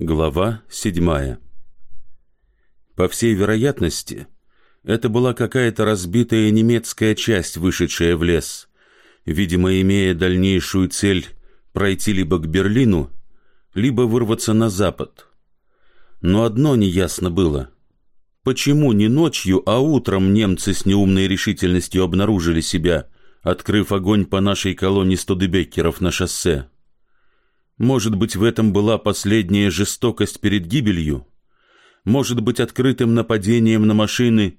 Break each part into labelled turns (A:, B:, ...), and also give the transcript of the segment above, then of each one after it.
A: Глава седьмая По всей вероятности, это была какая-то разбитая немецкая часть, вышедшая в лес, видимо, имея дальнейшую цель пройти либо к Берлину, либо вырваться на запад. Но одно неясно было. Почему не ночью, а утром немцы с неумной решительностью обнаружили себя, открыв огонь по нашей колонне студебеккеров на шоссе? Может быть, в этом была последняя жестокость перед гибелью? Может быть, открытым нападением на машины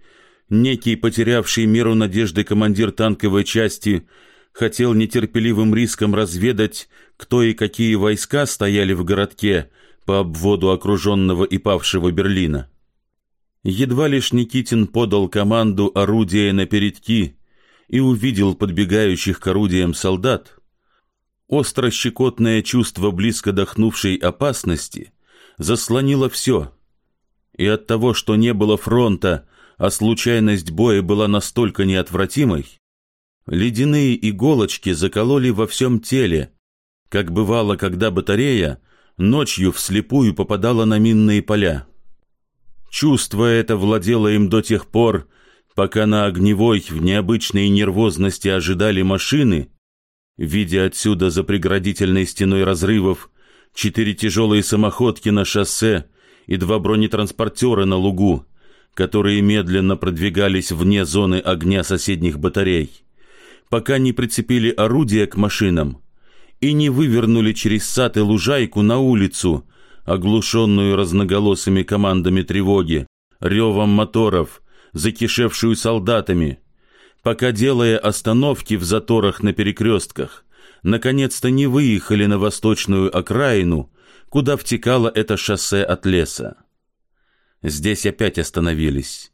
A: некий потерявший меру надежды командир танковой части хотел нетерпеливым риском разведать, кто и какие войска стояли в городке по обводу окруженного и павшего Берлина. Едва лишь Никитин подал команду орудия на передки и увидел подбегающих к орудиям солдат, Остро-щекотное чувство близко дохнувшей опасности заслонило все. И от того, что не было фронта, а случайность боя была настолько неотвратимой, ледяные иголочки закололи во всем теле, как бывало, когда батарея ночью вслепую попадала на минные поля. Чувство это владело им до тех пор, пока на огневой в необычной нервозности ожидали машины, Видя отсюда за преградительной стеной разрывов четыре тяжелые самоходки на шоссе и два бронетранспортера на лугу, которые медленно продвигались вне зоны огня соседних батарей, пока не прицепили орудия к машинам и не вывернули через сад и лужайку на улицу, оглушенную разноголосыми командами тревоги, ревом моторов, закишевшую солдатами, пока, делая остановки в заторах на перекрестках, наконец-то не выехали на восточную окраину, куда втекало это шоссе от леса. Здесь опять остановились.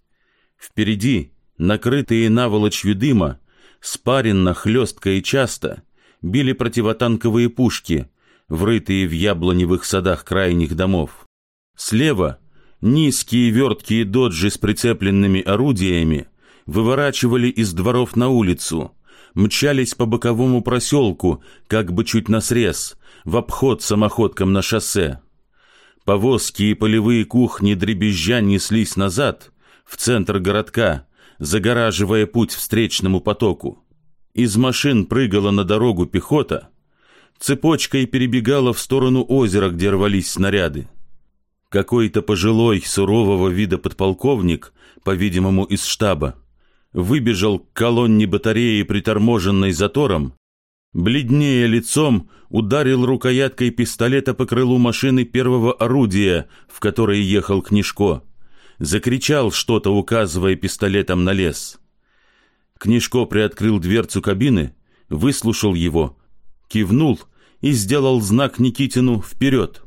A: Впереди, накрытые наволочью дыма, спаренно, хлестко и часто, били противотанковые пушки, врытые в яблоневых садах крайних домов. Слева — низкие верткие доджи с прицепленными орудиями — выворачивали из дворов на улицу, мчались по боковому проселку, как бы чуть на срез, в обход самоходкам на шоссе. Повозки и полевые кухни дребезжа неслись назад, в центр городка, загораживая путь встречному потоку. Из машин прыгала на дорогу пехота, цепочкой перебегала в сторону озера, где рвались снаряды. Какой-то пожилой, сурового вида подполковник, по-видимому, из штаба, выбежал к колонне батареи, приторможенной затором, бледнее лицом ударил рукояткой пистолета по крылу машины первого орудия, в которой ехал Книжко. Закричал что-то, указывая пистолетом на лес. Книжко приоткрыл дверцу кабины, выслушал его, кивнул и сделал знак Никитину «Вперед!».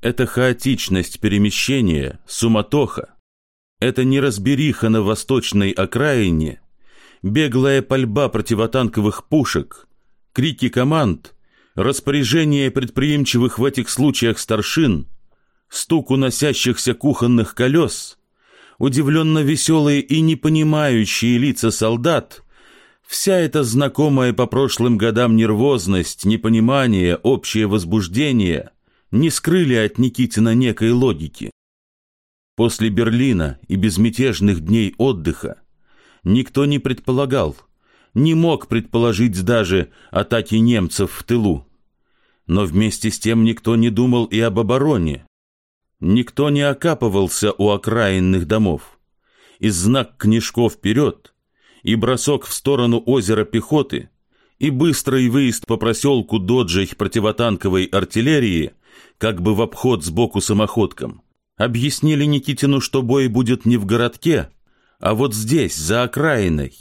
A: Эта хаотичность перемещения, суматоха, это неразбериха на восточной окраине, беглая пальба противотанковых пушек, крики команд, распоряжение предприимчивых в этих случаях старшин, стук уносящихся кухонных колес, удивленно веселые и непонимающие лица солдат, вся эта знакомая по прошлым годам нервозность, непонимание, общее возбуждение не скрыли от Никитина некой логики. После Берлина и безмятежных дней отдыха никто не предполагал, не мог предположить даже атаки немцев в тылу. Но вместе с тем никто не думал и об обороне. Никто не окапывался у окраинных домов. И знак книжков вперед, и бросок в сторону озера пехоты, и быстрый выезд по проселку доджей противотанковой артиллерии, как бы в обход сбоку самоходкам, Объяснили Никитину, что бой будет не в городке, а вот здесь, за окраиной,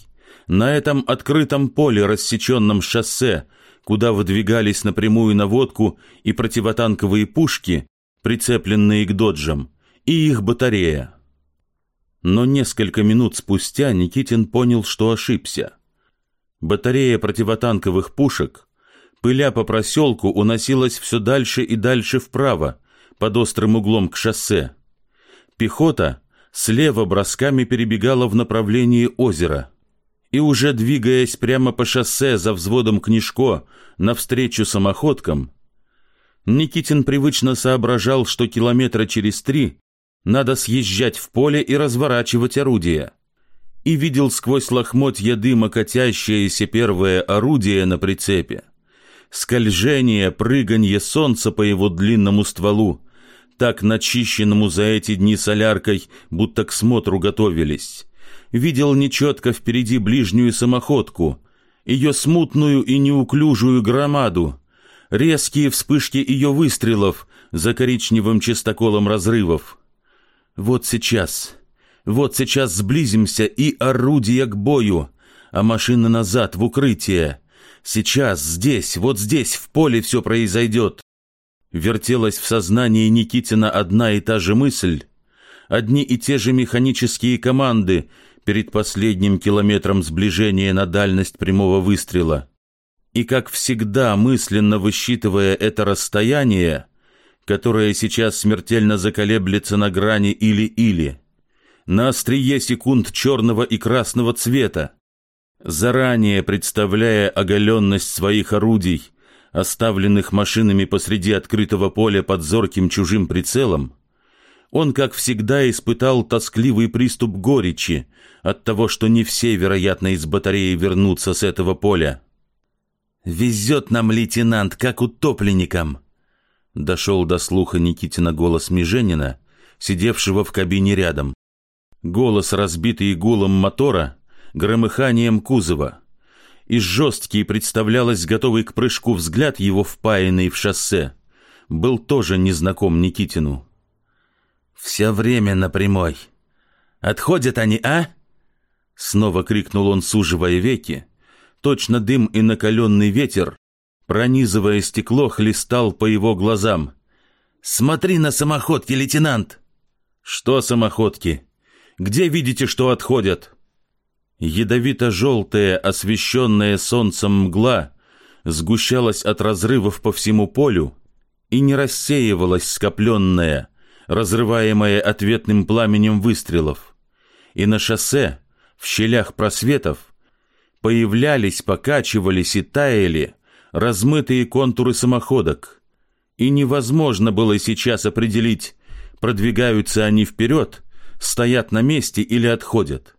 A: на этом открытом поле, рассеченном шоссе, куда выдвигались напрямую наводку и противотанковые пушки, прицепленные к доджам, и их батарея. Но несколько минут спустя Никитин понял, что ошибся. Батарея противотанковых пушек, пыля по проселку, уносилась все дальше и дальше вправо, под острым углом к шоссе. Пехота слева бросками перебегала в направлении озера. И уже двигаясь прямо по шоссе за взводом Книжко навстречу самоходкам, Никитин привычно соображал, что километра через три надо съезжать в поле и разворачивать орудие. И видел сквозь лохмотья дыма катящееся первое орудие на прицепе. Скольжение, прыганье солнца по его длинному стволу, так начищенному за эти дни соляркой, будто к смотру готовились. Видел нечетко впереди ближнюю самоходку, ее смутную и неуклюжую громаду, резкие вспышки ее выстрелов за коричневым чистоколом разрывов. Вот сейчас, вот сейчас сблизимся и орудие к бою, а машина назад в укрытие. Сейчас, здесь, вот здесь, в поле все произойдет. Вертелась в сознании Никитина одна и та же мысль, одни и те же механические команды перед последним километром сближения на дальность прямого выстрела. И как всегда, мысленно высчитывая это расстояние, которое сейчас смертельно заколеблется на грани или-или, на острие секунд черного и красного цвета, заранее представляя оголенность своих орудий, оставленных машинами посреди открытого поля под зорким чужим прицелом, он, как всегда, испытал тоскливый приступ горечи от того, что не все, вероятно, из батареи вернутся с этого поля. «Везет нам лейтенант, как утопленникам!» Дошел до слуха Никитина голос Меженина, сидевшего в кабине рядом. Голос, разбитый гулом мотора, громыханием кузова. И жесткий представлялось готовый к прыжку взгляд его впаянный в шоссе. Был тоже незнаком Никитину. «Все время на прямой. Отходят они, а?» Снова крикнул он, суживая веки. Точно дым и накаленный ветер, пронизывая стекло, хлестал по его глазам. «Смотри на самоходки, лейтенант!» «Что самоходки? Где видите, что отходят?» Ядовито-желтая, освещенная солнцем мгла сгущалась от разрывов по всему полю и не рассеивалась скопленная, разрываемая ответным пламенем выстрелов. И на шоссе, в щелях просветов, появлялись, покачивались и таяли размытые контуры самоходок, и невозможно было сейчас определить, продвигаются они вперед, стоят на месте или отходят.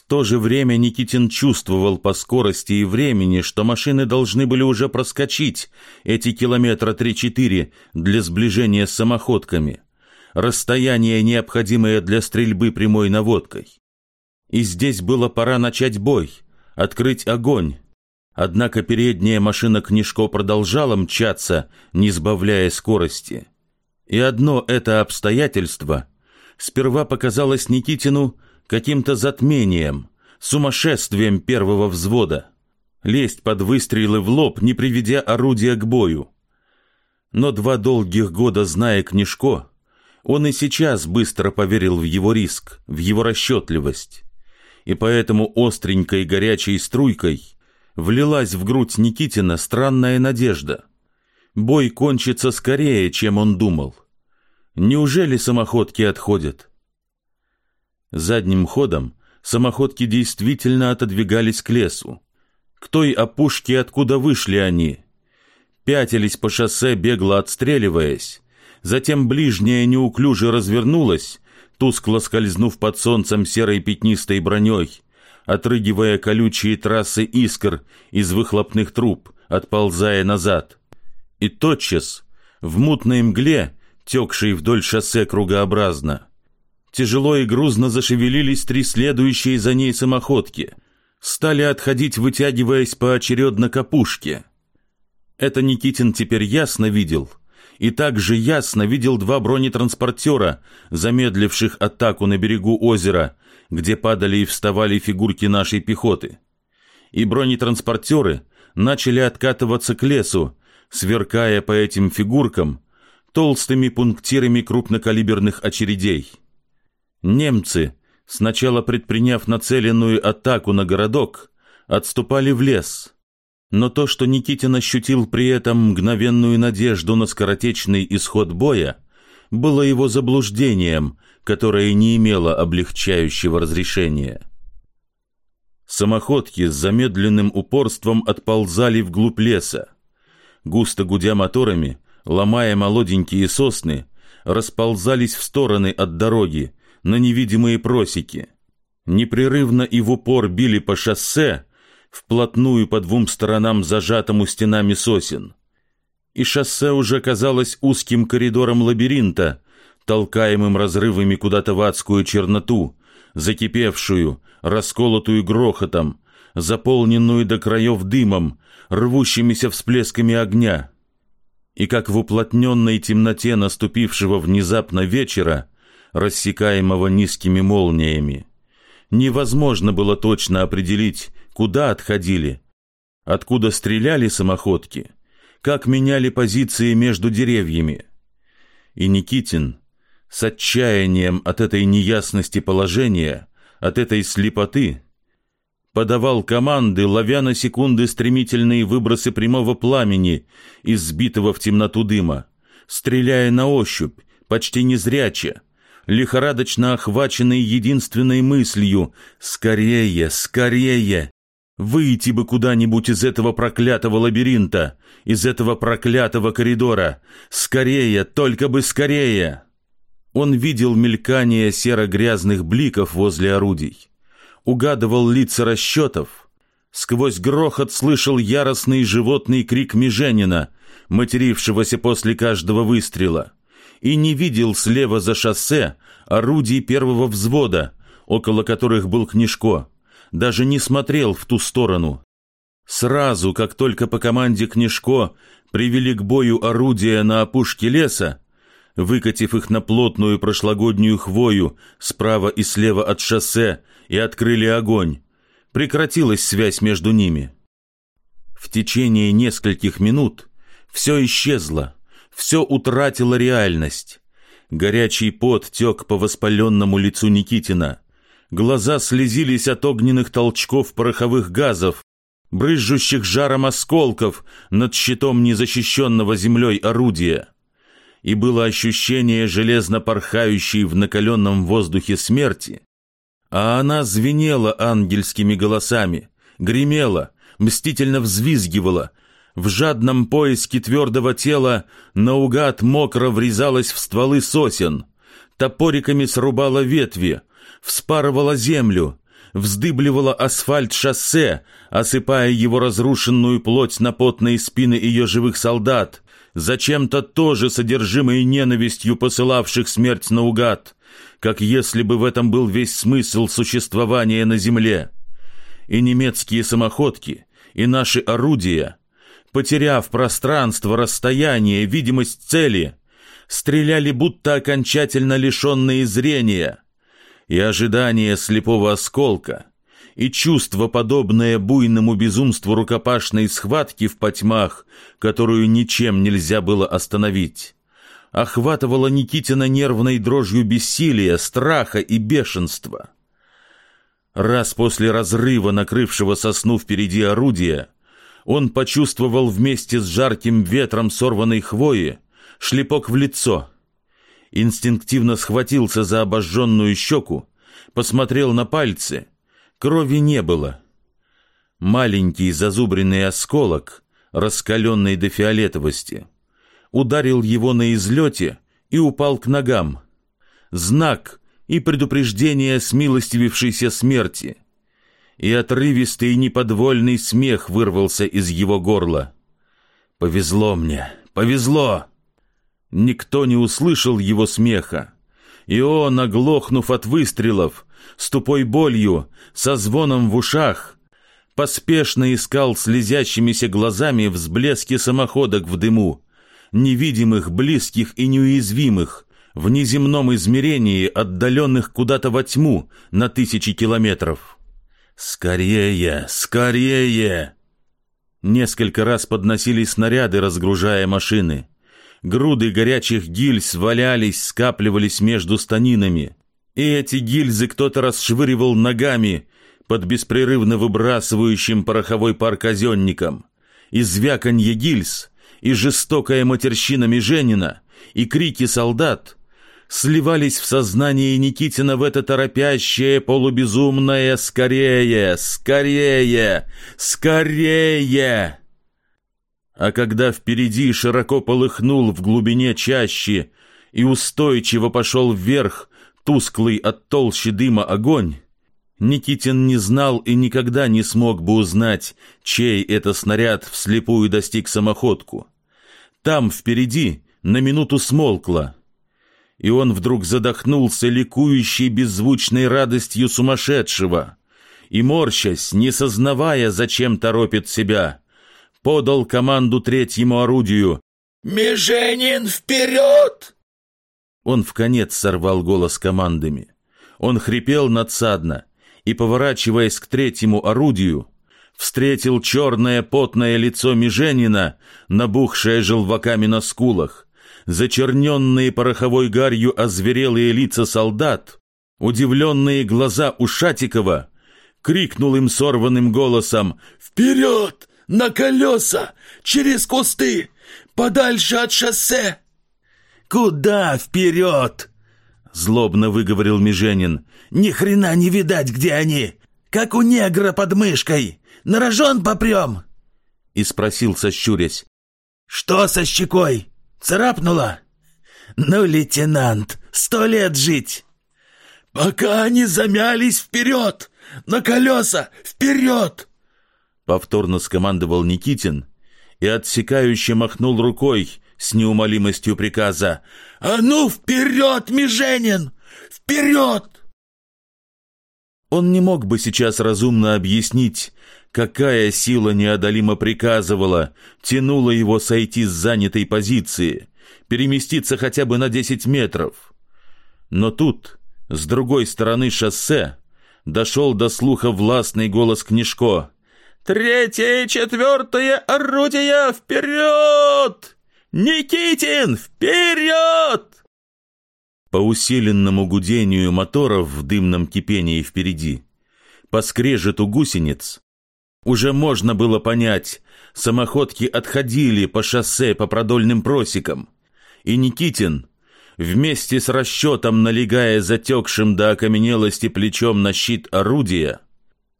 A: В то же время Никитин чувствовал по скорости и времени, что машины должны были уже проскочить эти километра три-четыре для сближения с самоходками, расстояние, необходимое для стрельбы прямой наводкой. И здесь было пора начать бой, открыть огонь, Однако передняя машина Книжко продолжала мчаться, не сбавляя скорости. И одно это обстоятельство сперва показалось Никитину каким-то затмением, сумасшествием первого взвода. Лезть под выстрелы в лоб, не приведя орудия к бою. Но два долгих года, зная Книжко, он и сейчас быстро поверил в его риск, в его расчетливость. И поэтому остренькой горячей струйкой – влилась в грудь Никитина странная надежда. Бой кончится скорее, чем он думал. Неужели самоходки отходят? Задним ходом самоходки действительно отодвигались к лесу. К той опушке, откуда вышли они. Пятились по шоссе, бегло отстреливаясь. Затем ближняя неуклюже развернулась, тускло скользнув под солнцем серой пятнистой броней, отрыгивая колючие трассы искр из выхлопных труб, отползая назад. И тотчас, в мутной мгле, текшей вдоль шоссе кругообразно, тяжело и грузно зашевелились три следующие за ней самоходки, стали отходить, вытягиваясь поочередно к опушке. Это Никитин теперь ясно видел — и также ясно видел два бронетранспортера, замедливших атаку на берегу озера, где падали и вставали фигурки нашей пехоты. И бронетранспортеры начали откатываться к лесу, сверкая по этим фигуркам толстыми пунктирами крупнокалиберных очередей. Немцы, сначала предприняв нацеленную атаку на городок, отступали в лес – но то, что Никитин ощутил при этом мгновенную надежду на скоротечный исход боя, было его заблуждением, которое не имело облегчающего разрешения. Самоходки с замедленным упорством отползали вглубь леса. густо гудя моторами, ломая молоденькие сосны, расползались в стороны от дороги, на невидимые просеки. Непрерывно и в упор били по шоссе, вплотную по двум сторонам зажатому стенами сосен. И шоссе уже казалось узким коридором лабиринта, толкаемым разрывами куда-то в адскую черноту, закипевшую, расколотую грохотом, заполненную до краев дымом, рвущимися всплесками огня. И как в уплотненной темноте наступившего внезапно вечера, рассекаемого низкими молниями, невозможно было точно определить, куда отходили, откуда стреляли самоходки, как меняли позиции между деревьями. И Никитин, с отчаянием от этой неясности положения, от этой слепоты, подавал команды, ловя на секунды стремительные выбросы прямого пламени из сбитого в темноту дыма, стреляя на ощупь, почти незряче, лихорадочно охваченный единственной мыслью «Скорее, скорее!» Выйти бы куда-нибудь из этого проклятого лабиринта, из этого проклятого коридора. Скорее, только бы скорее! Он видел мелькание серо-грязных бликов возле орудий, угадывал лица расчетов, сквозь грохот слышал яростный животный крик Меженина, матерившегося после каждого выстрела, и не видел слева за шоссе орудий первого взвода, около которых был Книжко, даже не смотрел в ту сторону. Сразу, как только по команде Книжко привели к бою орудия на опушке леса, выкатив их на плотную прошлогоднюю хвою справа и слева от шоссе и открыли огонь, прекратилась связь между ними. В течение нескольких минут все исчезло, все утратило реальность. Горячий пот тек по воспаленному лицу Никитина. Глаза слезились от огненных толчков пороховых газов, брызжущих жаром осколков над щитом незащищенного землей орудия и было ощущение железно порхающей в накаленном воздухе смерти, а она звенела ангельскими голосами, гремела, мстительно взвизгивала, в жадном поиске твердого тела наугад мокро врезалась в стволы сосен, топориками срубала ветви, вспарывала землю, вздыбливала асфальт шоссе, осыпая его разрушенную плоть на потные спины ее живых солдат, зачем-то тоже содержимой ненавистью посылавших смерть наугад, как если бы в этом был весь смысл существования на земле. И немецкие самоходки, и наши орудия, потеряв пространство, расстояние, видимость цели, стреляли будто окончательно лишенные зрения, и ожидание слепого осколка — и чувство, подобное буйному безумству рукопашной схватки в потьмах, которую ничем нельзя было остановить, охватывало Никитина нервной дрожью бессилия, страха и бешенства. Раз после разрыва, накрывшего сосну впереди орудия, он почувствовал вместе с жарким ветром сорванной хвои шлепок в лицо. Инстинктивно схватился за обожженную щеку, посмотрел на пальцы — Крови не было. Маленький зазубренный осколок, раскаленный до фиолетовости, ударил его на излете и упал к ногам. Знак и предупреждение смилостивившейся смерти. И отрывистый неподвольный смех вырвался из его горла. «Повезло мне, повезло!» Никто не услышал его смеха. И он, оглохнув от выстрелов, с тупой болью, со звоном в ушах, поспешно искал слезящимися глазами взблески самоходок в дыму, невидимых, близких и неуязвимых, в неземном измерении, отдаленных куда-то во тьму на тысячи километров. «Скорее! Скорее!» Несколько раз подносились снаряды, разгружая машины. Груды горячих гильз валялись, скапливались между станинами. И эти гильзы кто-то расшвыривал ногами под беспрерывно выбрасывающим пороховой пар казенником. И звяканье гильз, и жестокая матерщина Меженина, и крики солдат сливались в сознании Никитина в это торопящее, полубезумное «Скорее! Скорее! Скорее!» А когда впереди широко полыхнул в глубине чащи и устойчиво пошел вверх тусклый от толщи дыма огонь, Никитин не знал и никогда не смог бы узнать, чей это снаряд вслепую достиг самоходку. Там, впереди, на минуту смолкло, и он вдруг задохнулся ликующей беззвучной радостью сумасшедшего и, морщась, не сознавая, зачем торопит себя, подал команду третьему орудию
B: «Меженин, вперед!»
A: Он в конец сорвал голос командами. Он хрипел надсадно и, поворачиваясь к третьему орудию, встретил черное потное лицо Меженина, набухшее желваками на скулах, зачерненные пороховой гарью озверелые лица солдат, удивленные глаза Ушатикова, крикнул им сорванным голосом
B: «Вперед! На колеса! Через кусты! Подальше от шоссе!»
C: «Куда вперед?» — злобно выговорил Меженин. «Ни хрена не видать, где они! Как у негра под мышкой! На рожон попрем!» И спросил, сощурясь. «Что со щекой? Царапнула?» «Ну, лейтенант, сто лет жить!»
B: «Пока они замялись вперед! На колеса! Вперед!»
A: Повторно скомандовал Никитин и отсекающе махнул рукой, с неумолимостью приказа
B: «А ну, вперед, Меженин! Вперед!»
A: Он не мог бы сейчас разумно объяснить, какая сила неодолимо приказывала, тянула его сойти с занятой позиции, переместиться хотя бы на десять метров. Но тут, с другой стороны шоссе, дошел до слуха властный голос Книжко.
D: «Третье и четвертое орудия вперед!» «Никитин, вперед!»
A: По усиленному гудению моторов в дымном кипении впереди, по скрежету гусениц, уже можно было понять, самоходки отходили по шоссе по продольным просекам, и Никитин, вместе с расчетом налегая затекшим до окаменелости плечом на щит орудия,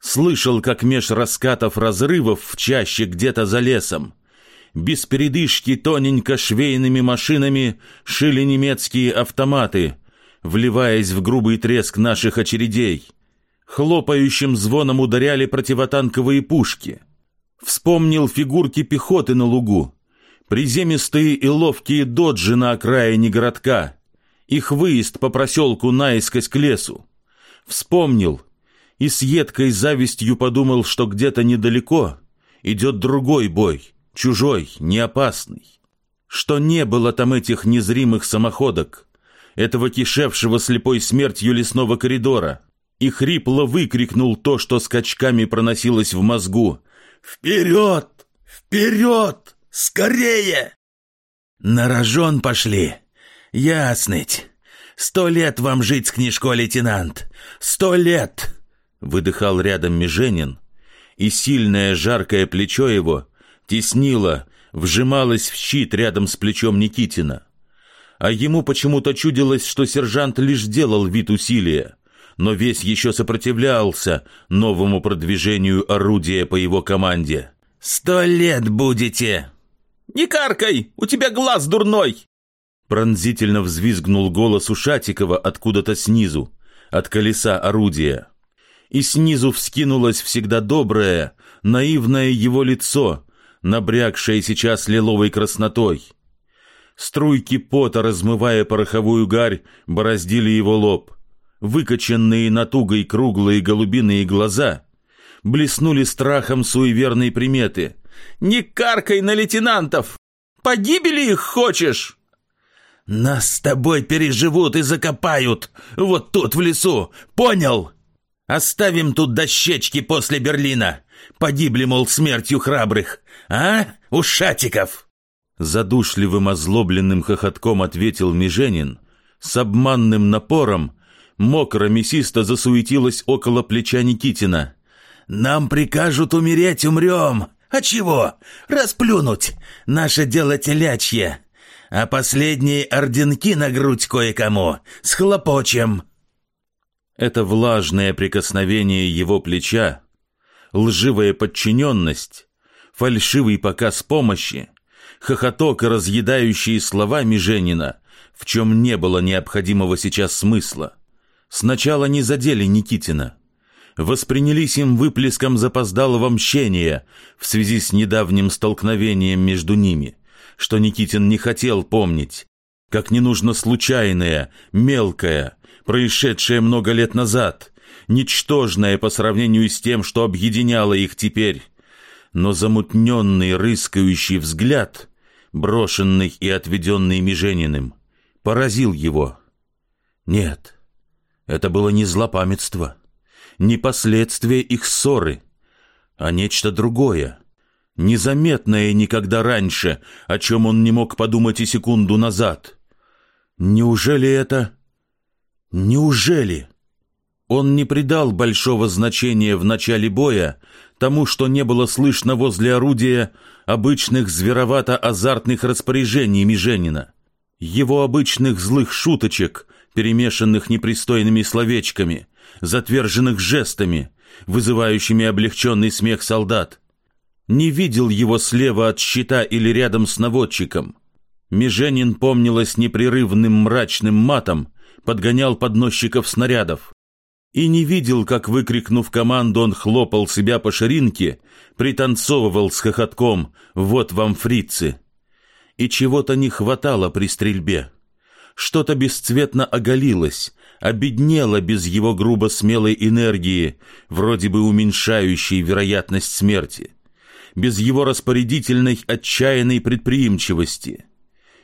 A: слышал, как меж раскатов разрывов в чаще где-то за лесом без передышки тоненько швейными машинами шили немецкие автоматы, вливаясь в грубый треск наших очередей. Хлопающим звоном ударяли противотанковые пушки. Вспомнил фигурки пехоты на лугу, приземистые и ловкие доджи на окраине городка, их выезд по проселку наискось к лесу. Вспомнил и с едкой завистью подумал, что где-то недалеко идет другой бой — чужой, неопасный, что не было там этих незримых самоходок, этого кишевшего слепой смертью лесного коридора, и хрипло выкрикнул то, что скачками проносилось в мозгу.
B: «Вперед! Вперед! Скорее!»
C: «На рожон пошли! Ясныть! Сто лет вам жить с книжкой, лейтенант! Сто лет!»
A: Выдыхал рядом Меженин, и сильное жаркое плечо его теснила, вжималась в щит рядом с плечом Никитина. А ему почему-то чудилось, что сержант лишь делал вид усилия, но весь еще сопротивлялся новому продвижению орудия по его команде.
C: «Сто лет будете!»
D: «Не каркай! У тебя глаз дурной!»
A: Пронзительно взвизгнул голос Ушатикова откуда-то снизу, от колеса орудия. И снизу вскинулось всегда доброе, наивное его лицо, набрякшая сейчас лиловой краснотой. Струйки пота, размывая пороховую гарь, бороздили его лоб. Выкоченные натугой круглые голубиные глаза блеснули страхом суеверной приметы.
D: «Не каркай на лейтенантов! Погибели их хочешь?»
C: «Нас с тобой переживут и закопают, вот тут в лесу, понял? Оставим тут дощечки после Берлина. Погибли, мол, смертью храбрых. А, ушатиков?»
A: Задушливым озлобленным хохотком ответил Меженин. С обманным напором мокро мясисто засуетилась около плеча Никитина.
C: «Нам прикажут умереть, умрем. А чего? Расплюнуть. Наше дело телячье. А последние орденки на грудь кое-кому схлопочем».
A: Это влажное прикосновение его плеча лживая подчиненность фальшивый показ помощи, хохоток и разъедающие слова Меженина, в чем не было необходимого сейчас смысла, сначала не задели Никитина, воспринялись им выплеском запоздалого мщения в связи с недавним столкновением между ними, что Никитин не хотел помнить, как не нужно случайное, мелкое, происшедшее много лет назад, ничтожное по сравнению с тем, что объединяло их теперь, но замутненный, рыскающий взгляд, брошенный и отведенный Межениным, поразил его. Нет, это было не злопамятство, не последствия их ссоры, а нечто другое, незаметное никогда раньше, о чем он не мог подумать и секунду назад. Неужели это... Неужели... Он не придал большого значения в начале боя тому, что не было слышно возле орудия обычных зверовато-азартных распоряжений Меженина, его обычных злых шуточек, перемешанных непристойными словечками, затверженных жестами, вызывающими облегченный смех солдат. Не видел его слева от щита или рядом с наводчиком. Меженин помнилось непрерывным мрачным матом, подгонял подносчиков снарядов и не видел, как, выкрикнув команду, он хлопал себя по ширинке, пританцовывал с хохотком «Вот вам фрицы!» И чего-то не хватало при стрельбе. Что-то бесцветно оголилось, обеднело без его грубо смелой энергии, вроде бы уменьшающей вероятность смерти, без его распорядительной отчаянной предприимчивости.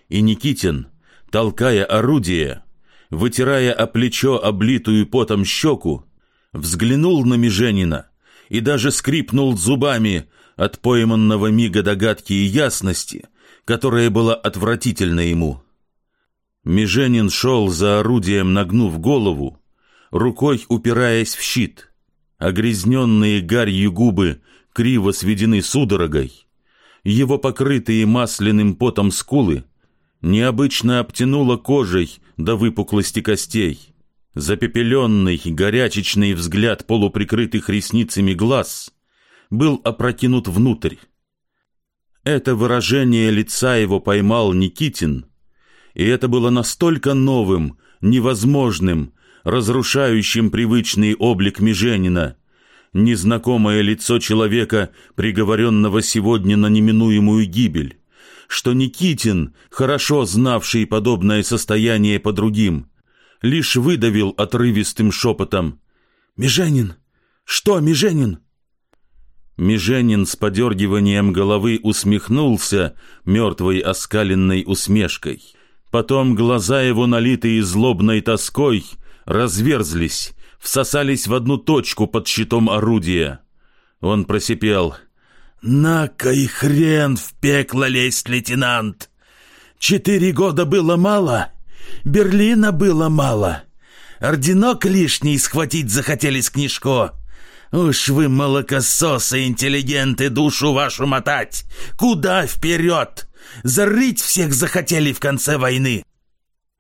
A: И Никитин, толкая орудие, вытирая о плечо облитую потом щеку, взглянул на Меженина и даже скрипнул зубами от пойманного мига догадки и ясности, которая была отвратительна ему. Меженин шел за орудием, нагнув голову, рукой упираясь в щит. Огрезненные гарью губы криво сведены судорогой. Его покрытые масляным потом скулы необычно обтянуло кожей до выпуклости костей. Запепеленный, горячечный взгляд полуприкрытых ресницами глаз был опрокинут внутрь. Это выражение лица его поймал Никитин, и это было настолько новым, невозможным, разрушающим привычный облик Меженина, незнакомое лицо человека, приговоренного сегодня на неминуемую гибель что Никитин, хорошо знавший подобное состояние по другим, лишь выдавил отрывистым шепотом «Меженин! Что, Меженин?» Меженин с подергиванием головы усмехнулся мертвой оскаленной усмешкой. Потом глаза его, налитые злобной тоской, разверзлись, всосались в одну точку под щитом орудия. Он просипел —
B: «На-ка и хрен в пекло лезть, лейтенант! Четыре года было мало, Берлина было мало, орденок лишний схватить захотели с книжко. Уж вы, молокососы, интеллигенты, душу вашу мотать! Куда вперед? Зарыть всех захотели в конце войны!»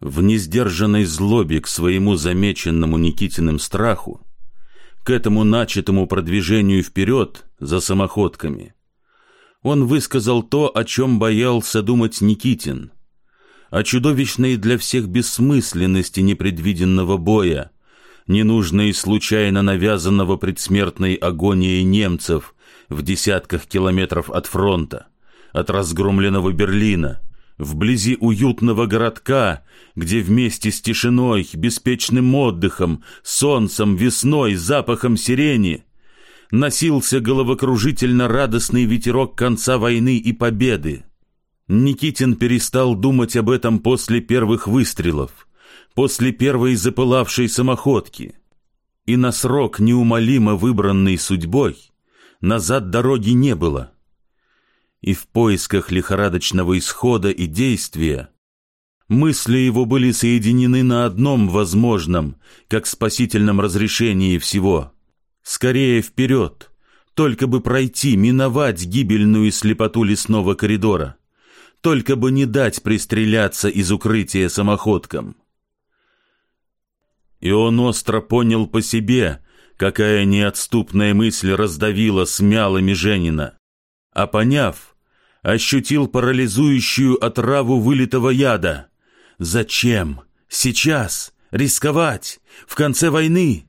A: В несдержанной злобе к своему замеченному Никитиным страху к этому начатому продвижению вперед за самоходками. Он высказал то, о чем боялся думать Никитин, о чудовищной для всех бессмысленности непредвиденного боя, ненужной случайно навязанного предсмертной агонией немцев в десятках километров от фронта, от разгромленного Берлина, вблизи уютного городка, где вместе с тишиной, беспечным отдыхом, солнцем, весной, запахом сирени носился головокружительно радостный ветерок конца войны и победы. Никитин перестал думать об этом после первых выстрелов, после первой запылавшей самоходки. И на срок, неумолимо выбранный судьбой, назад дороги не было — и в поисках лихорадочного исхода и действия мысли его были соединены на одном возможном, как спасительном разрешении всего. Скорее вперед, только бы пройти, миновать гибельную слепоту лесного коридора, только бы не дать пристреляться из укрытия самоходкам. И он остро понял по себе, какая неотступная мысль раздавила, смяла Меженина. А поняв, ощутил парализующую отраву вылитого яда. Зачем? Сейчас? Рисковать? В конце войны?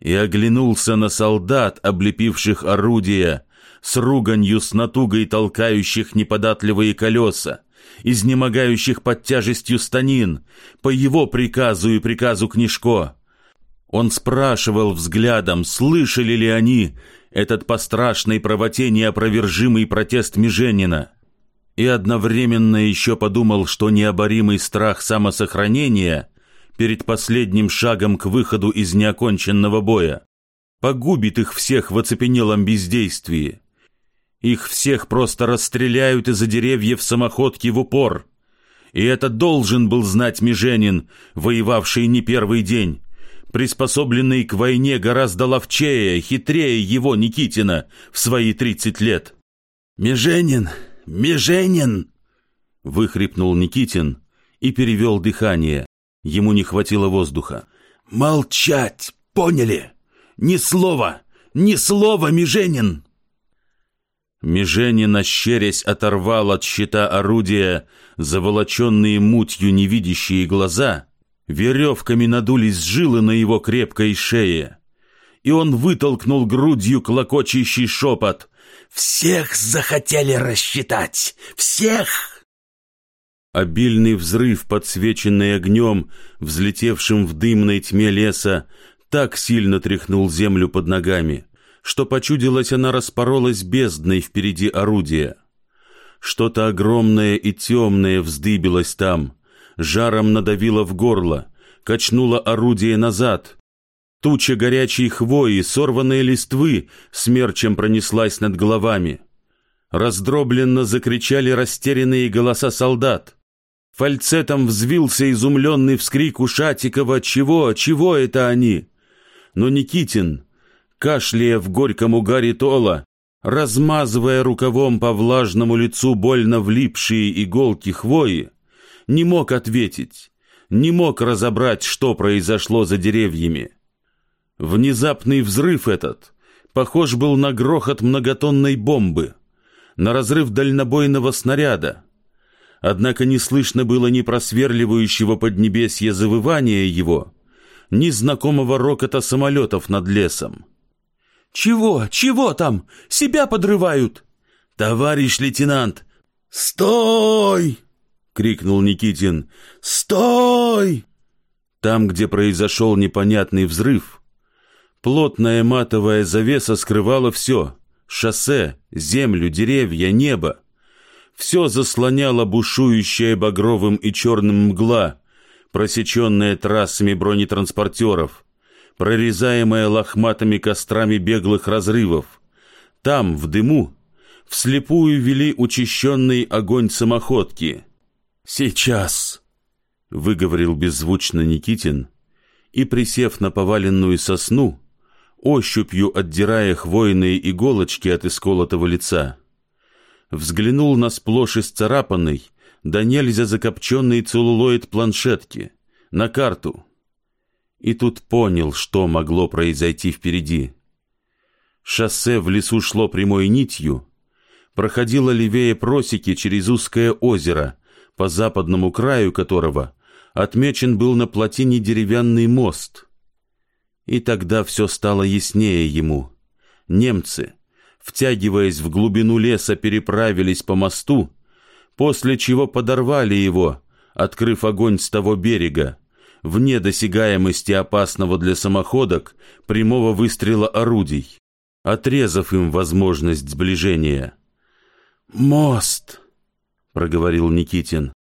A: И оглянулся на солдат, облепивших орудия, с руганью, с натугой толкающих неподатливые колеса, изнемогающих под тяжестью станин, по его приказу и приказу Книжко. Он спрашивал взглядом, слышали ли они этот по страшной правоте неопровержимый протест Меженина. И одновременно еще подумал, что необоримый страх самосохранения перед последним шагом к выходу из неоконченного боя погубит их всех в оцепенелом бездействии. Их всех просто расстреляют из-за деревьев самоходки в упор. И это должен был знать Меженин, воевавший не первый день, приспособленный к войне гораздо ловчее, хитрее его, Никитина, в свои тридцать лет.
C: «Меженин! Меженин!»
A: — выхрипнул Никитин и перевел дыхание. Ему не хватило воздуха.
C: «Молчать! Поняли? Ни слова! Ни слова, Меженин!»
A: Меженин, ощерясь, оторвал от щита орудия заволоченные мутью невидящие глаза, веревками надулись жилы на его крепкой шее, и он вытолкнул грудью клокочущий шепот.
C: «Всех захотели рассчитать! Всех!»
A: Обильный взрыв, подсвеченный огнем, взлетевшим в дымной тьме леса, так сильно тряхнул землю под ногами — что почудилось, она распоролась бездной впереди орудия. Что-то огромное и темное вздыбилось там, жаром надавило в горло, качнуло орудие назад. Туча горячей хвои, сорванные листвы, смерчем пронеслась над головами. Раздробленно закричали растерянные голоса солдат. Фальцетом взвился изумленный вскрик Ушатикова «Чего? Чего это они?» Но Никитин, кашляя в горьком угаре тола, размазывая рукавом по влажному лицу больно влипшие иголки хвои, не мог ответить, не мог разобрать, что произошло за деревьями. Внезапный взрыв этот похож был на грохот многотонной бомбы, на разрыв дальнобойного снаряда. Однако не слышно было ни просверливающего поднебесья завывания его, ни знакомого рокота самолетов над лесом.
D: «Чего? Чего там? Себя подрывают!»
C: «Товарищ лейтенант!» «Стой!» — крикнул Никитин. «Стой!»
A: Там, где произошел непонятный взрыв, плотная матовая завеса скрывала все — шоссе, землю, деревья, небо. Все заслоняло бушующая багровым и черным мгла, просеченная трассами бронетранспортеров прорезаемая лохматыми кострами беглых разрывов. Там, в дыму, вслепую вели учащенный огонь самоходки.
C: «Сейчас!»
A: — выговорил беззвучно Никитин, и, присев на поваленную сосну, ощупью отдирая хвойные иголочки от исколотого лица, взглянул на сплошь исцарапанный, да нельзя закопченный целлулоид планшетки, на карту — и тут понял, что могло произойти впереди. Шоссе в лесу шло прямой нитью, проходило левее просеки через узкое озеро, по западному краю которого отмечен был на плотине деревянный мост. И тогда все стало яснее ему. Немцы, втягиваясь в глубину леса, переправились по мосту, после чего подорвали его, открыв огонь с того берега, вне досягаемости опасного для самоходок прямого выстрела орудий, отрезав им возможность сближения.
C: «Мост!» — проговорил Никитин.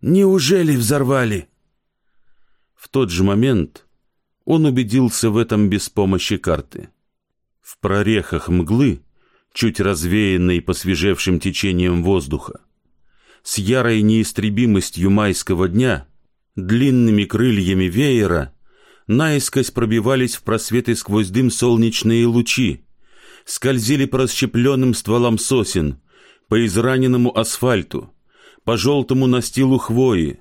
C: «Неужели взорвали?»
A: В тот же момент он убедился в этом без помощи карты. В прорехах мглы, чуть развеянной посвежевшим течением воздуха, с ярой неистребимостью майского дня — длинными крыльями веера наискось пробивались в просветы сквозь дым солнечные лучи, скользили по расщепленным стволам сосен, по израненному асфальту, по желтому настилу хвои,